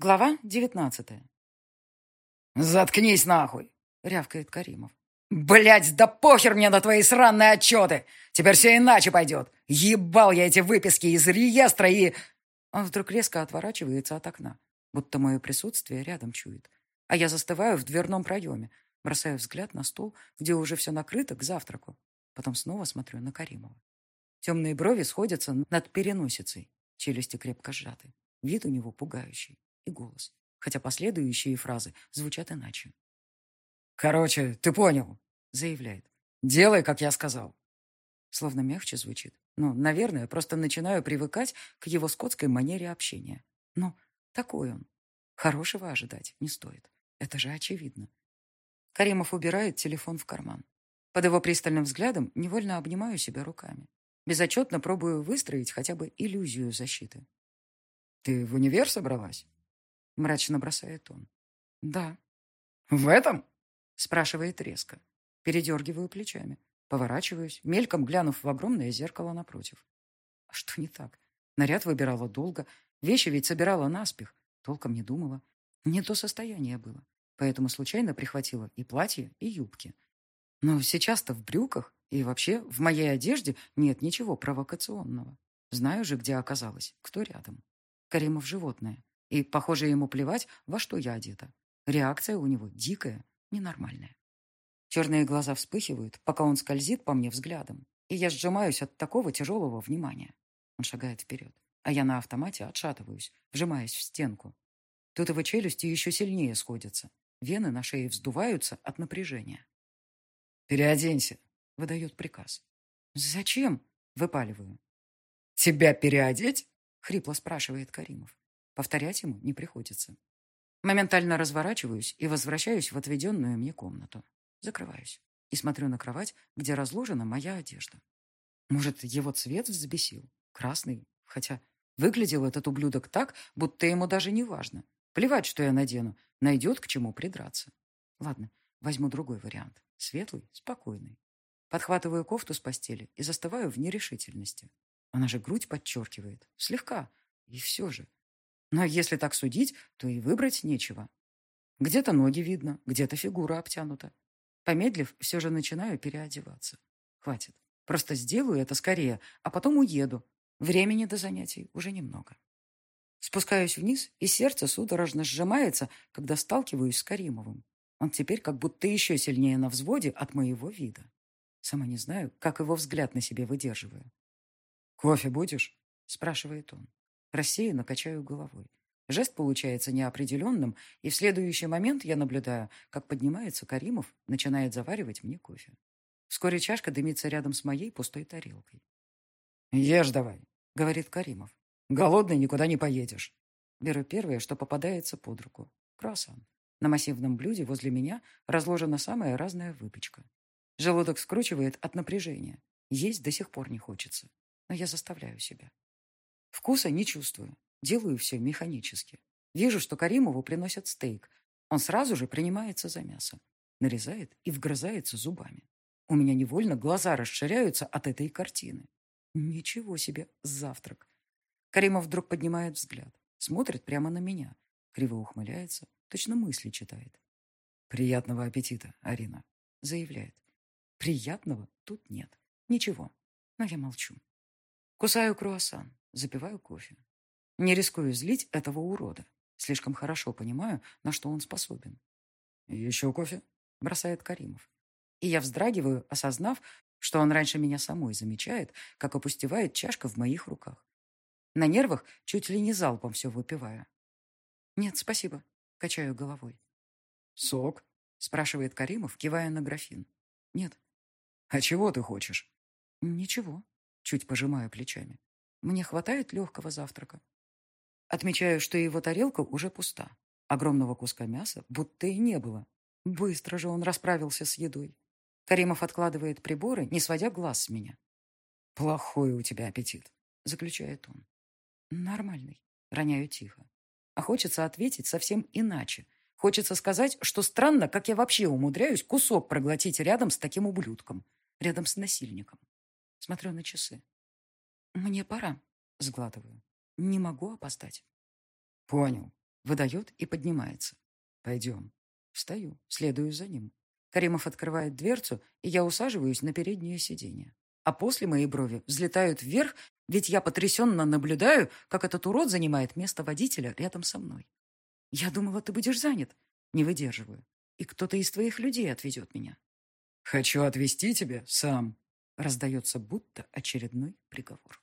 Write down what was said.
Глава девятнадцатая. «Заткнись нахуй!» — рявкает Каримов. Блять, да похер мне на твои сраные отчеты! Теперь все иначе пойдет! Ебал я эти выписки из реестра и...» Он вдруг резко отворачивается от окна, будто мое присутствие рядом чует. А я застываю в дверном проеме, бросаю взгляд на стол, где уже все накрыто к завтраку. Потом снова смотрю на Каримова. Темные брови сходятся над переносицей, челюсти крепко сжаты. Вид у него пугающий и голос, хотя последующие фразы звучат иначе. «Короче, ты понял», — заявляет. «Делай, как я сказал». Словно мягче звучит. Ну, наверное, просто начинаю привыкать к его скотской манере общения. Но такой он. Хорошего ожидать не стоит. Это же очевидно. Каримов убирает телефон в карман. Под его пристальным взглядом невольно обнимаю себя руками. Безотчетно пробую выстроить хотя бы иллюзию защиты. «Ты в универ собралась?» Мрачно бросает он. «Да». «В этом?» Спрашивает резко. Передергиваю плечами. Поворачиваюсь, мельком глянув в огромное зеркало напротив. А что не так? Наряд выбирала долго. Вещи ведь собирала наспех. Толком не думала. Не то состояние было. Поэтому случайно прихватила и платье, и юбки. Но сейчас-то в брюках и вообще в моей одежде нет ничего провокационного. Знаю же, где оказалась, кто рядом. Каримов животное. И, похоже, ему плевать, во что я одета. Реакция у него дикая, ненормальная. Черные глаза вспыхивают, пока он скользит по мне взглядом. И я сжимаюсь от такого тяжелого внимания. Он шагает вперед, а я на автомате отшатываюсь, вжимаясь в стенку. Тут его челюсти еще сильнее сходятся. Вены на шее вздуваются от напряжения. «Переоденься», — выдает приказ. «Зачем?» — выпаливаю. «Тебя переодеть?» — хрипло спрашивает Каримов. Повторять ему не приходится. Моментально разворачиваюсь и возвращаюсь в отведенную мне комнату. Закрываюсь и смотрю на кровать, где разложена моя одежда. Может, его цвет взбесил? Красный? Хотя выглядел этот ублюдок так, будто ему даже не важно. Плевать, что я надену. Найдет к чему придраться. Ладно, возьму другой вариант. Светлый, спокойный. Подхватываю кофту с постели и застываю в нерешительности. Она же грудь подчеркивает. Слегка. И все же. Но если так судить, то и выбрать нечего. Где-то ноги видно, где-то фигура обтянута. Помедлив, все же начинаю переодеваться. Хватит. Просто сделаю это скорее, а потом уеду. Времени до занятий уже немного. Спускаюсь вниз, и сердце судорожно сжимается, когда сталкиваюсь с Каримовым. Он теперь как будто еще сильнее на взводе от моего вида. Сама не знаю, как его взгляд на себе выдерживаю. «Кофе будешь?» – спрашивает он. Рассеянно качаю головой. Жест получается неопределенным, и в следующий момент я наблюдаю, как поднимается Каримов, начинает заваривать мне кофе. Вскоре чашка дымится рядом с моей пустой тарелкой. «Ешь давай», — говорит Каримов. «Голодный никуда не поедешь». Беру первое, что попадается под руку. Круассан. На массивном блюде возле меня разложена самая разная выпечка. Желудок скручивает от напряжения. Есть до сих пор не хочется. Но я заставляю себя. Вкуса не чувствую. Делаю все механически. Вижу, что Каримову приносят стейк. Он сразу же принимается за мясо. Нарезает и вгрызается зубами. У меня невольно глаза расширяются от этой картины. Ничего себе, завтрак. Каримов вдруг поднимает взгляд. Смотрит прямо на меня. Криво ухмыляется. Точно мысли читает. «Приятного аппетита, Арина», — заявляет. «Приятного тут нет. Ничего». Но я молчу. Кусаю круассан. Запиваю кофе. Не рискую злить этого урода. Слишком хорошо понимаю, на что он способен. «Еще кофе?» – бросает Каримов. И я вздрагиваю, осознав, что он раньше меня самой замечает, как опустевает чашка в моих руках. На нервах чуть ли не залпом все выпиваю. «Нет, спасибо», – качаю головой. «Сок?» – спрашивает Каримов, кивая на графин. «Нет». «А чего ты хочешь?» «Ничего», – чуть пожимаю плечами. Мне хватает легкого завтрака. Отмечаю, что его тарелка уже пуста. Огромного куска мяса будто и не было. Быстро же он расправился с едой. Каримов откладывает приборы, не сводя глаз с меня. «Плохой у тебя аппетит», — заключает он. «Нормальный», — роняю тихо. А хочется ответить совсем иначе. Хочется сказать, что странно, как я вообще умудряюсь кусок проглотить рядом с таким ублюдком, рядом с насильником. Смотрю на часы. «Мне пора», — сглатываю. «Не могу опоздать». «Понял», — Выдает и поднимается. Пойдем. Встаю, следую за ним. Каримов открывает дверцу, и я усаживаюсь на переднее сиденье. А после мои брови взлетают вверх, ведь я потрясенно наблюдаю, как этот урод занимает место водителя рядом со мной. Я думала, ты будешь занят. Не выдерживаю. И кто-то из твоих людей отвезет меня. Хочу отвезти тебя сам. Раздается будто очередной приговор.